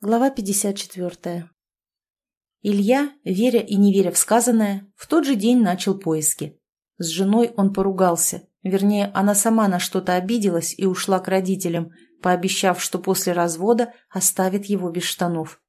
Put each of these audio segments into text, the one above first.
Глава 54. Илья, веря и не веря в сказанное, в тот же день начал поиски. С женой он поругался, вернее, она сама на что-то обиделась и ушла к родителям, пообещав, что после развода оставит его без штанов.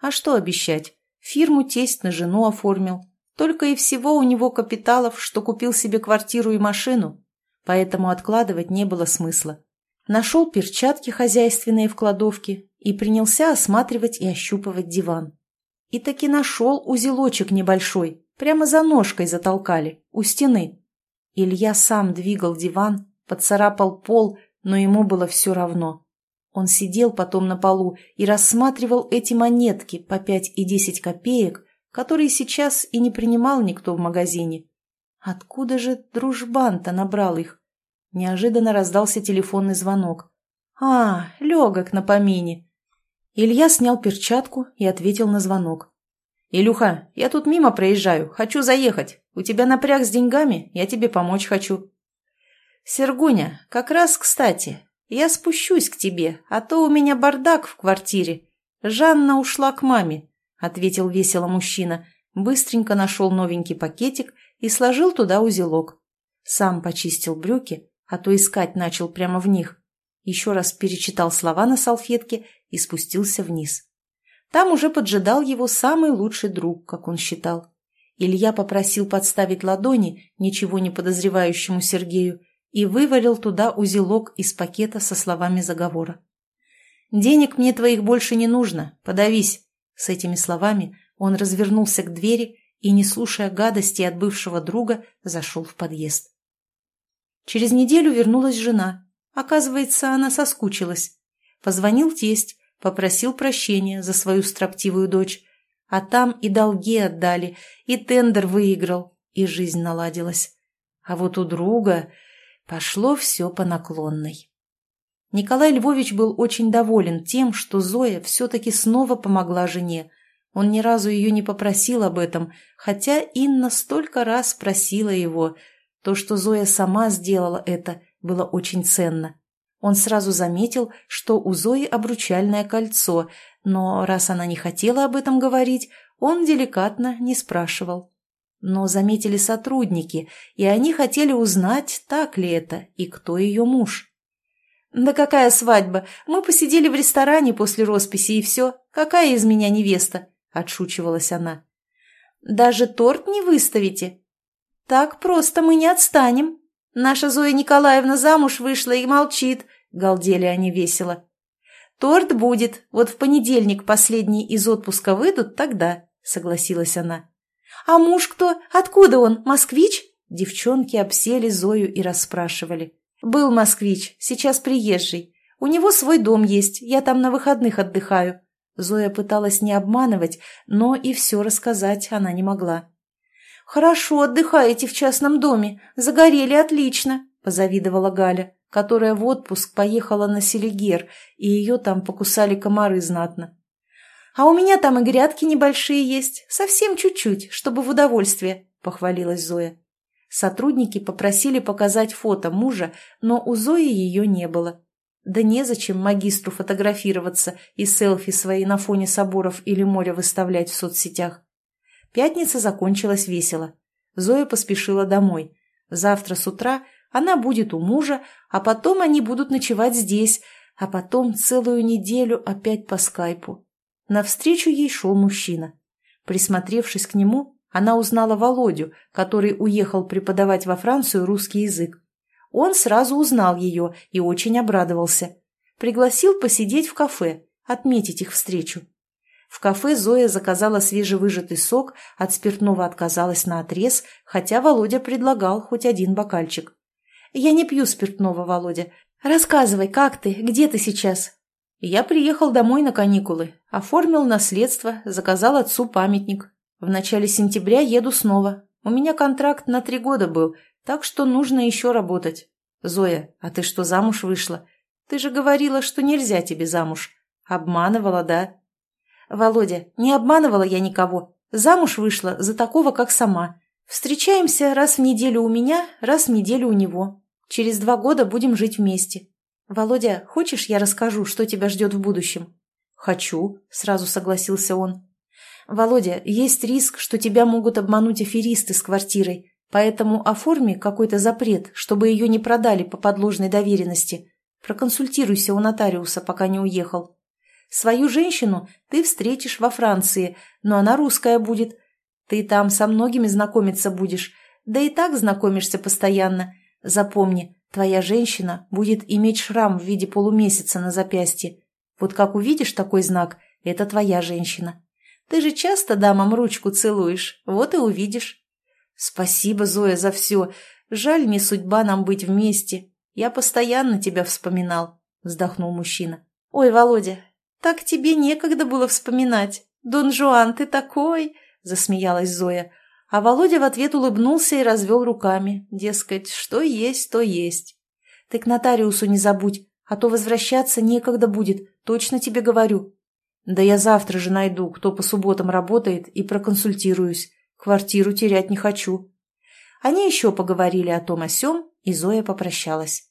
А что обещать? Фирму тесть на жену оформил. Только и всего у него капиталов, что купил себе квартиру и машину. Поэтому откладывать не было смысла. Нашел перчатки хозяйственные в кладовке и принялся осматривать и ощупывать диван. И таки нашел узелочек небольшой, прямо за ножкой затолкали, у стены. Илья сам двигал диван, поцарапал пол, но ему было все равно. Он сидел потом на полу и рассматривал эти монетки по пять и десять копеек, которые сейчас и не принимал никто в магазине. Откуда же дружбан-то набрал их? Неожиданно раздался телефонный звонок. «А, легок на помине. Илья снял перчатку и ответил на звонок. «Илюха, я тут мимо проезжаю, хочу заехать. У тебя напряг с деньгами, я тебе помочь хочу». «Сергуня, как раз кстати, я спущусь к тебе, а то у меня бардак в квартире. Жанна ушла к маме», — ответил весело мужчина, быстренько нашел новенький пакетик и сложил туда узелок. Сам почистил брюки, а то искать начал прямо в них. Еще раз перечитал слова на салфетке и спустился вниз. Там уже поджидал его самый лучший друг, как он считал. Илья попросил подставить ладони ничего не подозревающему Сергею и вывалил туда узелок из пакета со словами заговора. «Денег мне твоих больше не нужно, подавись!» С этими словами он развернулся к двери и, не слушая гадости от бывшего друга, зашел в подъезд. Через неделю вернулась жена. Оказывается, она соскучилась. Позвонил тесть, попросил прощения за свою строптивую дочь, а там и долги отдали, и тендер выиграл, и жизнь наладилась. А вот у друга пошло все по наклонной. Николай Львович был очень доволен тем, что Зоя все-таки снова помогла жене. Он ни разу ее не попросил об этом, хотя Инна столько раз просила его. То, что Зоя сама сделала это, было очень ценно. Он сразу заметил, что у Зои обручальное кольцо, но раз она не хотела об этом говорить, он деликатно не спрашивал. Но заметили сотрудники, и они хотели узнать, так ли это и кто ее муж. «Да какая свадьба? Мы посидели в ресторане после росписи, и все. Какая из меня невеста?» – отшучивалась она. «Даже торт не выставите?» «Так просто мы не отстанем», Наша Зоя Николаевна замуж вышла и молчит», — галдели они весело. «Торт будет. Вот в понедельник последние из отпуска выйдут, тогда», — согласилась она. «А муж кто? Откуда он? Москвич?» Девчонки обсели Зою и расспрашивали. «Был москвич, сейчас приезжий. У него свой дом есть, я там на выходных отдыхаю». Зоя пыталась не обманывать, но и все рассказать она не могла. «Хорошо отдыхаете в частном доме. Загорели отлично», – позавидовала Галя, которая в отпуск поехала на Селигер, и ее там покусали комары знатно. «А у меня там и грядки небольшие есть, совсем чуть-чуть, чтобы в удовольствие», – похвалилась Зоя. Сотрудники попросили показать фото мужа, но у Зои ее не было. Да незачем магистру фотографироваться и селфи свои на фоне соборов или моря выставлять в соцсетях. Пятница закончилась весело. Зоя поспешила домой. Завтра с утра она будет у мужа, а потом они будут ночевать здесь, а потом целую неделю опять по скайпу. Навстречу ей шел мужчина. Присмотревшись к нему, она узнала Володю, который уехал преподавать во Францию русский язык. Он сразу узнал ее и очень обрадовался. Пригласил посидеть в кафе, отметить их встречу. В кафе Зоя заказала свежевыжатый сок, от спиртного отказалась на отрез, хотя Володя предлагал хоть один бокальчик. «Я не пью спиртного, Володя. Рассказывай, как ты, где ты сейчас?» «Я приехал домой на каникулы, оформил наследство, заказал отцу памятник. В начале сентября еду снова. У меня контракт на три года был, так что нужно еще работать. Зоя, а ты что, замуж вышла? Ты же говорила, что нельзя тебе замуж. Обманывала, да?» «Володя, не обманывала я никого. Замуж вышла за такого, как сама. Встречаемся раз в неделю у меня, раз в неделю у него. Через два года будем жить вместе. Володя, хочешь, я расскажу, что тебя ждет в будущем?» «Хочу», — сразу согласился он. «Володя, есть риск, что тебя могут обмануть аферисты с квартирой, поэтому оформи какой-то запрет, чтобы ее не продали по подложной доверенности. Проконсультируйся у нотариуса, пока не уехал. Свою женщину ты встретишь во Франции, но она русская будет. Ты там со многими знакомиться будешь, да и так знакомишься постоянно. Запомни, твоя женщина будет иметь шрам в виде полумесяца на запястье. Вот как увидишь такой знак, это твоя женщина. Ты же часто дамам ручку целуешь, вот и увидишь. Спасибо, Зоя, за все. Жаль, не судьба нам быть вместе. Я постоянно тебя вспоминал, вздохнул мужчина. Ой, Володя, так тебе некогда было вспоминать. Дон Жуан, ты такой, засмеялась Зоя. А Володя в ответ улыбнулся и развел руками. Дескать, что есть, то есть. Ты к нотариусу не забудь, а то возвращаться некогда будет, точно тебе говорю. Да я завтра же найду, кто по субботам работает, и проконсультируюсь. Квартиру терять не хочу. Они еще поговорили о том о сём, и Зоя попрощалась.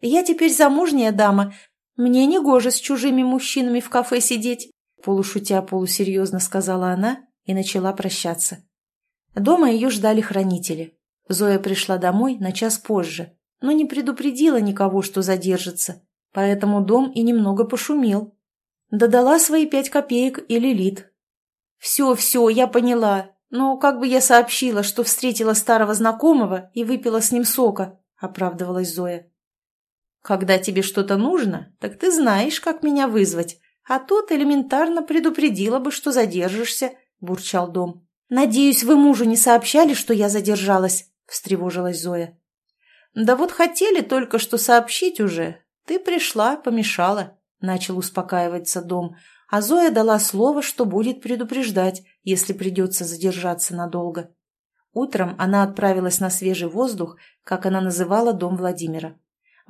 «Я теперь замужняя дама. Мне не гоже с чужими мужчинами в кафе сидеть», полушутя полусерьезно сказала она и начала прощаться. Дома ее ждали хранители. Зоя пришла домой на час позже, но не предупредила никого, что задержится, поэтому дом и немного пошумел. Додала свои пять копеек и Лилит. «Все, все, я поняла. Но как бы я сообщила, что встретила старого знакомого и выпила с ним сока?» – оправдывалась Зоя. «Когда тебе что-то нужно, так ты знаешь, как меня вызвать, а тут элементарно предупредила бы, что задержишься», – бурчал дом. «Надеюсь, вы мужу не сообщали, что я задержалась?» – встревожилась Зоя. «Да вот хотели только что сообщить уже. Ты пришла, помешала», – начал успокаиваться дом, а Зоя дала слово, что будет предупреждать, если придется задержаться надолго. Утром она отправилась на свежий воздух, как она называла дом Владимира.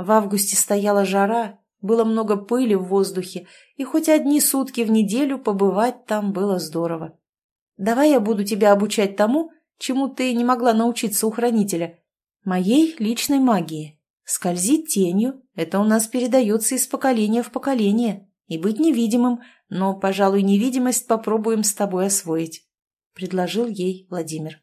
В августе стояла жара, было много пыли в воздухе, и хоть одни сутки в неделю побывать там было здорово. Давай я буду тебя обучать тому, чему ты не могла научиться у хранителя. Моей личной магии. Скользить тенью – это у нас передается из поколения в поколение. И быть невидимым, но, пожалуй, невидимость попробуем с тобой освоить», – предложил ей Владимир.